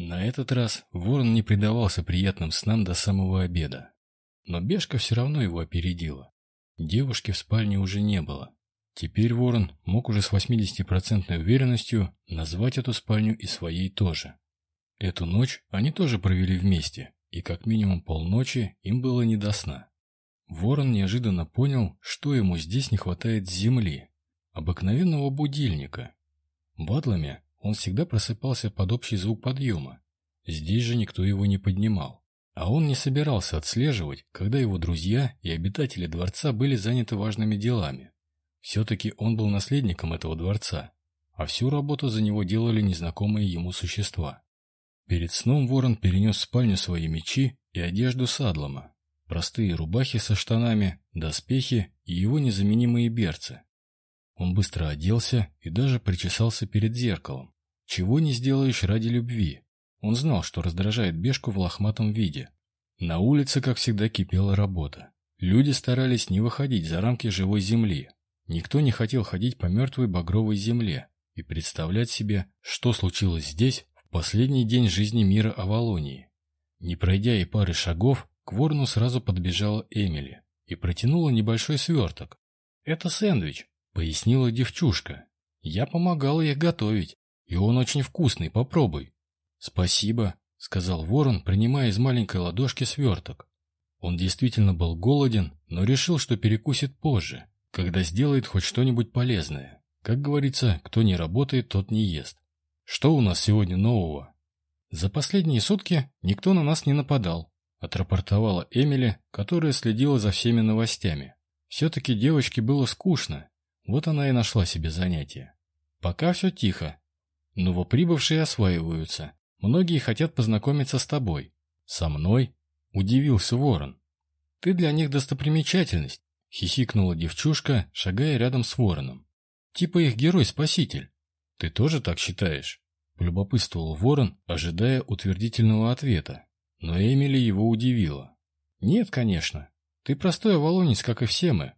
На этот раз ворон не предавался приятным снам до самого обеда. Но Бешка все равно его опередила. Девушки в спальне уже не было. Теперь ворон мог уже с 80% уверенностью назвать эту спальню и своей тоже. Эту ночь они тоже провели вместе, и как минимум полночи им было не до сна. Ворон неожиданно понял, что ему здесь не хватает земли, обыкновенного будильника. Батлами он всегда просыпался под общий звук подъема. Здесь же никто его не поднимал. А он не собирался отслеживать, когда его друзья и обитатели дворца были заняты важными делами. Все-таки он был наследником этого дворца, а всю работу за него делали незнакомые ему существа. Перед сном ворон перенес в спальню свои мечи и одежду Садлома, простые рубахи со штанами, доспехи и его незаменимые берцы. Он быстро оделся и даже причесался перед зеркалом. Чего не сделаешь ради любви. Он знал, что раздражает Бешку в лохматом виде. На улице, как всегда, кипела работа. Люди старались не выходить за рамки живой земли. Никто не хотел ходить по мертвой багровой земле и представлять себе, что случилось здесь в последний день жизни мира Авалонии. Не пройдя и пары шагов, к ворону сразу подбежала Эмили и протянула небольшой сверток. «Это сэндвич», Пояснила девчушка. Я помогала их готовить, и он очень вкусный, попробуй. Спасибо, сказал ворон, принимая из маленькой ладошки сверток. Он действительно был голоден, но решил, что перекусит позже, когда сделает хоть что-нибудь полезное. Как говорится, кто не работает, тот не ест. Что у нас сегодня нового? За последние сутки никто на нас не нападал, отрапортовала Эмили, которая следила за всеми новостями. Все-таки девочке было скучно, вот она и нашла себе занятие. Пока все тихо. Новоприбывшие осваиваются. Многие хотят познакомиться с тобой. Со мной? Удивился ворон. Ты для них достопримечательность, хихикнула девчушка, шагая рядом с вороном. Типа их герой-спаситель. Ты тоже так считаешь? Полюбопытствовал ворон, ожидая утвердительного ответа. Но Эмили его удивила. Нет, конечно. Ты простой авалонец, как и все мы.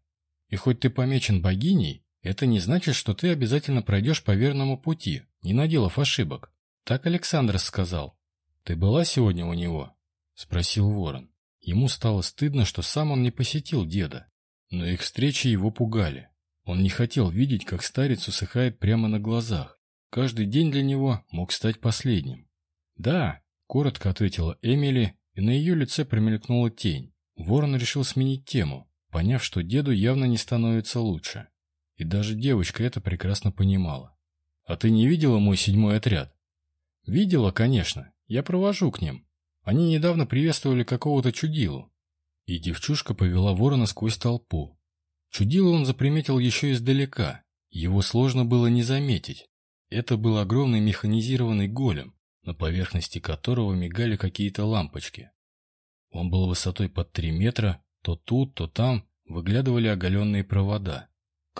И хоть ты помечен богиней, это не значит, что ты обязательно пройдешь по верному пути, не наделав ошибок. Так Александр сказал. Ты была сегодня у него? Спросил ворон. Ему стало стыдно, что сам он не посетил деда. Но их встречи его пугали. Он не хотел видеть, как старец усыхает прямо на глазах. Каждый день для него мог стать последним. «Да», — коротко ответила Эмили, и на ее лице промелькнула тень. Ворон решил сменить тему поняв, что деду явно не становится лучше. И даже девочка это прекрасно понимала. «А ты не видела мой седьмой отряд?» «Видела, конечно. Я провожу к ним. Они недавно приветствовали какого-то чудилу». И девчушка повела ворона сквозь толпу. Чудилу он заприметил еще издалека. Его сложно было не заметить. Это был огромный механизированный голем, на поверхности которого мигали какие-то лампочки. Он был высотой под три метра, то тут, то там выглядывали оголенные провода,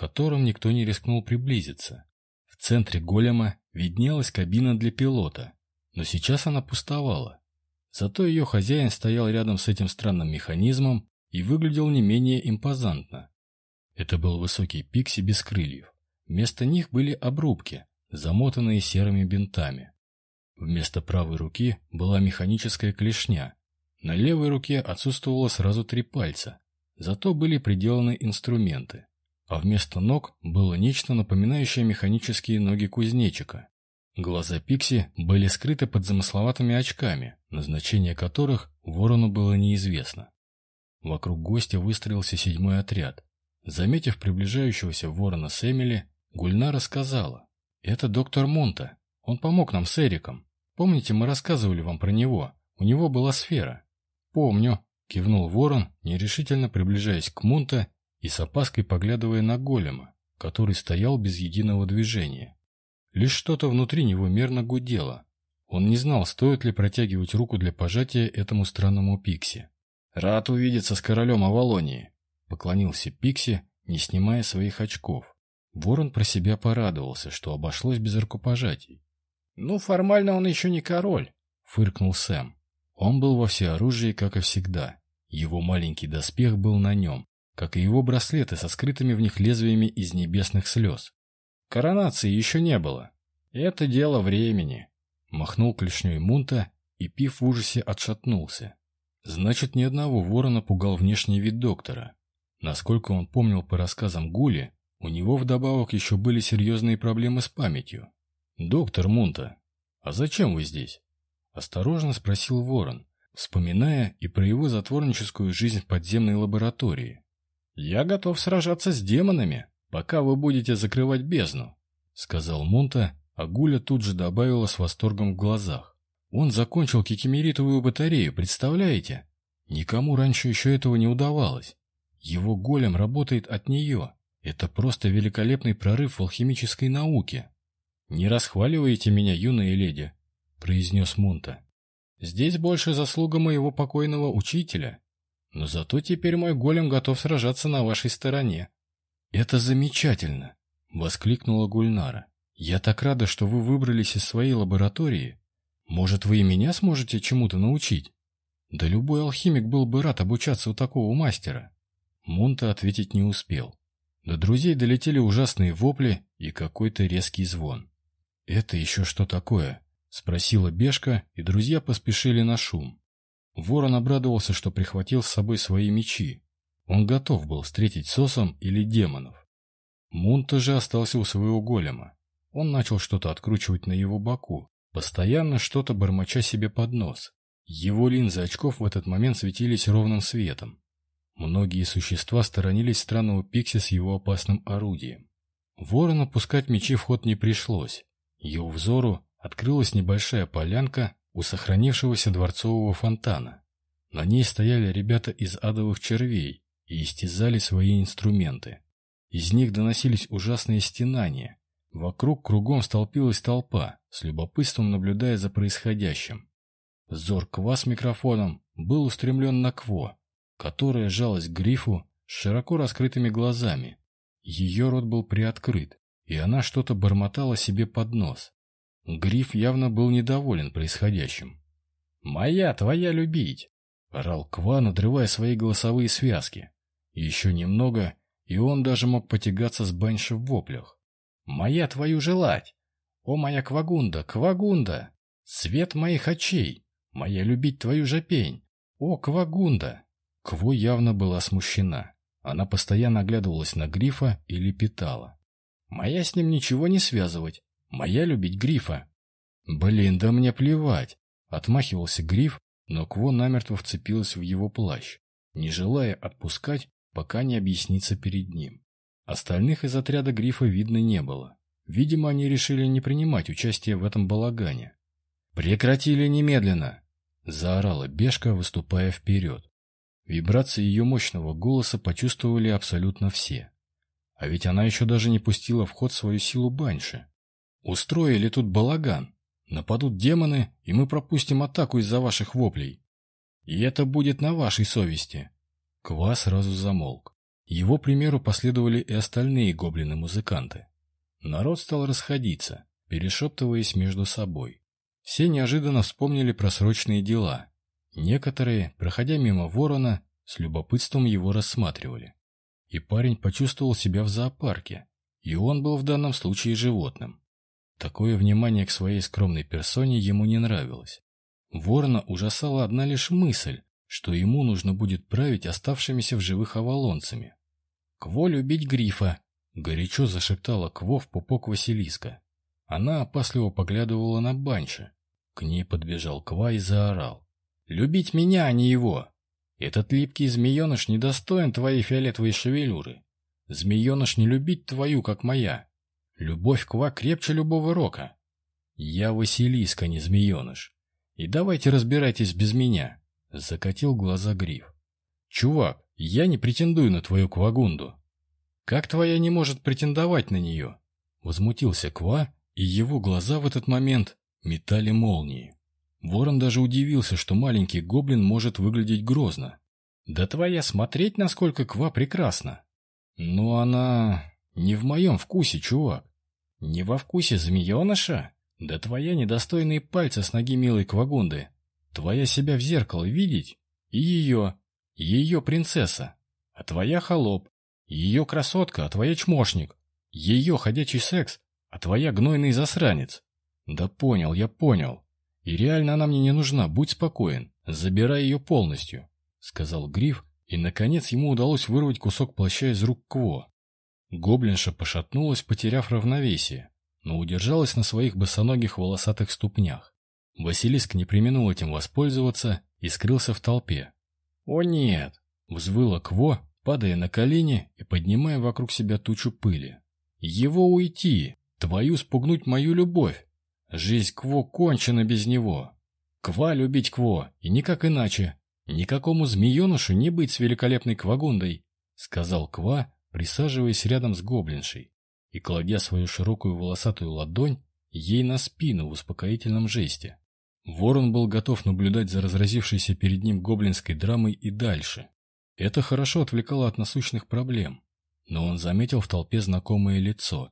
которым никто не рискнул приблизиться. В центре голема виднелась кабина для пилота, но сейчас она пустовала. Зато ее хозяин стоял рядом с этим странным механизмом и выглядел не менее импозантно. Это был высокий пикси без крыльев. Вместо них были обрубки, замотанные серыми бинтами. Вместо правой руки была механическая клешня, на левой руке отсутствовало сразу три пальца, зато были приделаны инструменты, а вместо ног было нечто напоминающее механические ноги кузнечика. Глаза Пикси были скрыты под замысловатыми очками, назначение которых ворону было неизвестно. Вокруг гостя выстроился седьмой отряд. Заметив приближающегося ворона с Эмили, Гульна рассказала. «Это доктор Монта. Он помог нам с Эриком. Помните, мы рассказывали вам про него? У него была сфера. «Помню», — кивнул ворон, нерешительно приближаясь к Мунта и с опаской поглядывая на голема, который стоял без единого движения. Лишь что-то внутри него мерно гудело. Он не знал, стоит ли протягивать руку для пожатия этому странному Пикси. «Рад увидеться с королем Авалонии», — поклонился Пикси, не снимая своих очков. Ворон про себя порадовался, что обошлось без рукопожатий. «Ну, формально он еще не король», — фыркнул Сэм. Он был во всеоружии, как и всегда. Его маленький доспех был на нем, как и его браслеты со скрытыми в них лезвиями из небесных слез. Коронации еще не было. Это дело времени. Махнул клешней Мунта, и Пив в ужасе отшатнулся. Значит, ни одного ворона пугал внешний вид доктора. Насколько он помнил по рассказам Гули, у него вдобавок еще были серьезные проблемы с памятью. «Доктор Мунта, а зачем вы здесь?» Осторожно спросил ворон, вспоминая и про его затворническую жизнь в подземной лаборатории. «Я готов сражаться с демонами, пока вы будете закрывать бездну», сказал Мунта, а Гуля тут же добавила с восторгом в глазах. «Он закончил кикимеритовую батарею, представляете? Никому раньше еще этого не удавалось. Его голем работает от нее. Это просто великолепный прорыв в алхимической науке». «Не расхваливаете меня, юная леди», — произнес Мунта. «Здесь больше заслуга моего покойного учителя. Но зато теперь мой голем готов сражаться на вашей стороне». «Это замечательно!» — воскликнула Гульнара. «Я так рада, что вы выбрались из своей лаборатории. Может, вы и меня сможете чему-то научить? Да любой алхимик был бы рад обучаться у такого мастера». Монта ответить не успел. До друзей долетели ужасные вопли и какой-то резкий звон. «Это еще что такое?» — спросила Бешка, и друзья поспешили на шум. Ворон обрадовался, что прихватил с собой свои мечи. Он готов был встретить сосом или демонов. Мунта же остался у своего голема. Он начал что-то откручивать на его боку, постоянно что-то бормоча себе под нос. Его линзы очков в этот момент светились ровным светом. Многие существа сторонились странного Пикси с его опасным орудием. Ворону пускать мечи в ход не пришлось. Его взору открылась небольшая полянка у сохранившегося дворцового фонтана. На ней стояли ребята из адовых червей и истязали свои инструменты. Из них доносились ужасные стенания, Вокруг кругом столпилась толпа, с любопытством наблюдая за происходящим. Зор Ква с микрофоном был устремлен на Кво, которая жалась к грифу с широко раскрытыми глазами. Ее рот был приоткрыт, и она что-то бормотала себе под нос. Гриф явно был недоволен происходящим. «Моя твоя любить!» — орал Ква, надрывая свои голосовые связки. Еще немного, и он даже мог потягаться с Банши в воплях. Моя твою желать! О, моя Квагунда, Квагунда! Свет моих очей! Моя любить твою жопень! О, Квагунда!» Кво явно была смущена. Она постоянно оглядывалась на Грифа и лепетала. «Моя с ним ничего не связывать. Моя любить Грифа». «Блин, да мне плевать!» Отмахивался Гриф, но Кво намертво вцепилась в его плащ, не желая отпускать, пока не объяснится перед ним. Остальных из отряда Грифа видно не было. Видимо, они решили не принимать участие в этом балагане. «Прекратили немедленно!» — заорала Бешка, выступая вперед. Вибрации ее мощного голоса почувствовали абсолютно все. А ведь она еще даже не пустила в ход свою силу Банши. «Устроили тут балаган. Нападут демоны, и мы пропустим атаку из-за ваших воплей. И это будет на вашей совести». Ква сразу замолк. Его примеру последовали и остальные гоблины-музыканты. Народ стал расходиться, перешептываясь между собой. Все неожиданно вспомнили про срочные дела. Некоторые, проходя мимо ворона, с любопытством его рассматривали. И парень почувствовал себя в зоопарке, и он был в данном случае животным. Такое внимание к своей скромной персоне ему не нравилось. Ворона ужасала одна лишь мысль, что ему нужно будет править оставшимися в живых авалонцами. «Кво любить грифа!» — горячо зашептала Кво в пупок Василиска. Она опасливо поглядывала на Банши. К ней подбежал Ква и заорал. «Любить меня, а не его! Этот липкий змееныш недостоин твоей фиолетовой шевелюры. Змееныш не любить твою, как моя. Любовь Ква крепче любого рока. Я Василиска, не змееныш. И давайте разбирайтесь без меня!» — закатил глаза Гриф. «Чувак, я не претендую на твою Квагунду. Как твоя не может претендовать на нее? Возмутился Ква, и его глаза в этот момент метали молнии. Ворон даже удивился, что маленький гоблин может выглядеть грозно. Да твоя смотреть, насколько Ква прекрасна. Но она не в моем вкусе, чувак. Не во вкусе змееныша? Да твоя недостойные пальцы с ноги милой Квагунды. Твоя себя в зеркало видеть? И ее. Ее принцесса, а твоя холоп. Ее красотка, а твоя чмошник. Ее ходячий секс, а твоя гнойный засранец. Да понял, я понял. И реально она мне не нужна, будь спокоен, забирай ее полностью, сказал Гриф, и, наконец, ему удалось вырвать кусок плаща из рук Кво. Гоблинша пошатнулась, потеряв равновесие, но удержалась на своих босоногих волосатых ступнях. Василиск не применул этим воспользоваться и скрылся в толпе. «О нет!» — взвыла Кво, падая на колени и поднимая вокруг себя тучу пыли. «Его уйти! Твою спугнуть мою любовь! Жизнь Кво кончена без него! Ква любить Кво, и никак иначе! Никакому змеенышу не быть с великолепной Квагундой!» — сказал Ква, присаживаясь рядом с гоблиншей и кладя свою широкую волосатую ладонь ей на спину в успокоительном жесте. Ворон был готов наблюдать за разразившейся перед ним гоблинской драмой и дальше. Это хорошо отвлекало от насущных проблем, но он заметил в толпе знакомое лицо.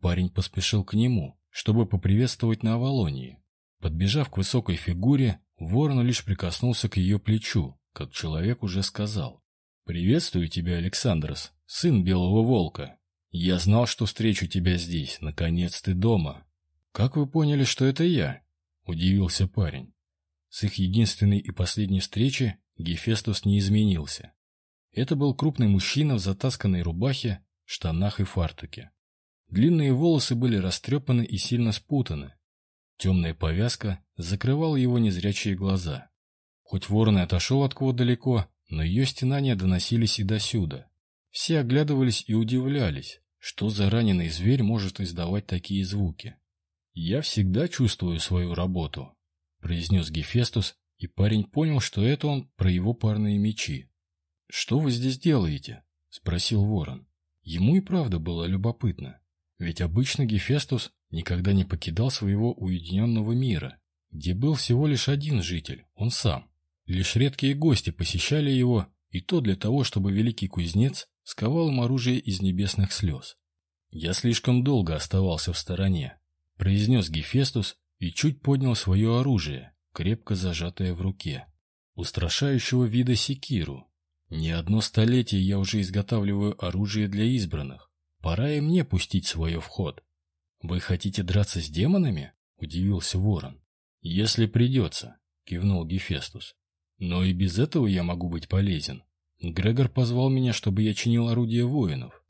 Парень поспешил к нему, чтобы поприветствовать на Авалонии. Подбежав к высокой фигуре, ворон лишь прикоснулся к ее плечу, как человек уже сказал. «Приветствую тебя, Александрос, сын Белого Волка. Я знал, что встречу тебя здесь, наконец ты дома». «Как вы поняли, что это я?» – удивился парень. С их единственной и последней встречи Гефестус не изменился. Это был крупный мужчина в затасканной рубахе, штанах и фартуке. Длинные волосы были растрепаны и сильно спутаны. Темная повязка закрывала его незрячие глаза. Хоть ворон и отошел от кого далеко, но ее стенания доносились и досюда. Все оглядывались и удивлялись, что за раненый зверь может издавать такие звуки. «Я всегда чувствую свою работу», — произнес Гефестус, и парень понял, что это он про его парные мечи. «Что вы здесь делаете?» — спросил ворон. Ему и правда было любопытно, ведь обычно Гефестус никогда не покидал своего уединенного мира, где был всего лишь один житель, он сам. Лишь редкие гости посещали его, и то для того, чтобы великий кузнец сковал им оружие из небесных слез. «Я слишком долго оставался в стороне», — произнес Гефестус и чуть поднял свое оружие, крепко зажатое в руке. Устрашающего вида секиру. Не одно столетие я уже изготавливаю оружие для избранных. Пора и мне пустить свое в ход. «Вы хотите драться с демонами?» — удивился ворон. «Если придется», — кивнул Гефестус. Но и без этого я могу быть полезен. Грегор позвал меня, чтобы я чинил орудия воинов.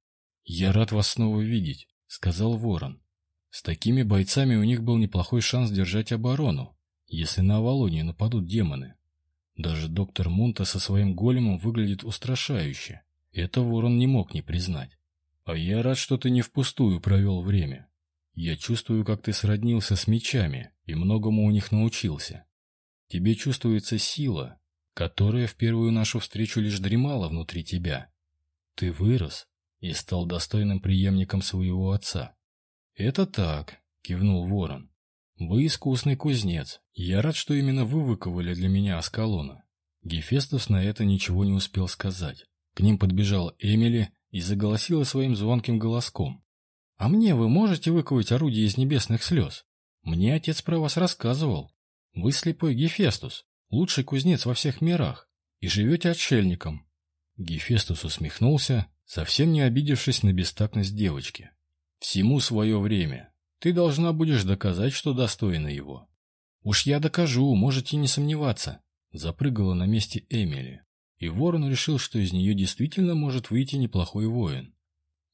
«Я рад вас снова видеть», — сказал Ворон. С такими бойцами у них был неплохой шанс держать оборону, если на Авалонию нападут демоны. Даже доктор Мунта со своим големом выглядит устрашающе. Это Ворон не мог не признать. А я рад, что ты не впустую провел время. Я чувствую, как ты сроднился с мечами и многому у них научился. Тебе чувствуется сила, которая в первую нашу встречу лишь дремала внутри тебя. Ты вырос и стал достойным преемником своего отца. Это так, кивнул ворон. Вы искусный кузнец. Я рад, что именно вы выковали для меня Аскалона. Гефестус на это ничего не успел сказать. К ним подбежала Эмили и заголосила своим звонким голоском. «А мне вы можете выковать орудие из небесных слез? Мне отец про вас рассказывал. Вы слепой Гефестус, лучший кузнец во всех мирах, и живете отшельником. Гефестус усмехнулся, совсем не обидевшись на бестактность девочки. Всему свое время. Ты должна будешь доказать, что достойна его. Уж я докажу, можете не сомневаться. Запрыгала на месте Эмили. И Ворон решил, что из нее действительно может выйти неплохой воин.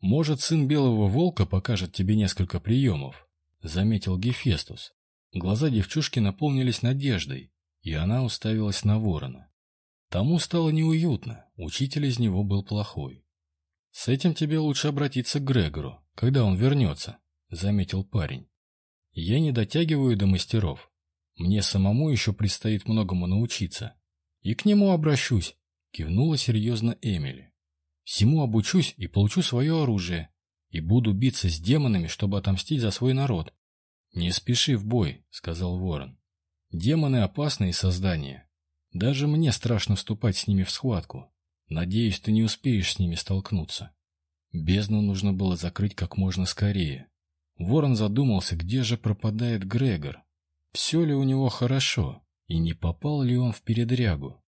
Может, сын Белого Волка покажет тебе несколько приемов, заметил Гефестус. Глаза девчушки наполнились надеждой, и она уставилась на ворона. Тому стало неуютно, учитель из него был плохой. «С этим тебе лучше обратиться к Грегору, когда он вернется», — заметил парень. «Я не дотягиваю до мастеров. Мне самому еще предстоит многому научиться. И к нему обращусь», — кивнула серьезно Эмили. «Всему обучусь и получу свое оружие, и буду биться с демонами, чтобы отомстить за свой народ. «Не спеши в бой», — сказал ворон. «Демоны — опасные создания. Даже мне страшно вступать с ними в схватку. Надеюсь, ты не успеешь с ними столкнуться». Бездну нужно было закрыть как можно скорее. Ворон задумался, где же пропадает Грегор. Все ли у него хорошо, и не попал ли он в передрягу.